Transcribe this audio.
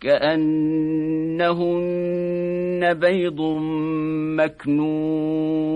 كأنهن بيض مكنون.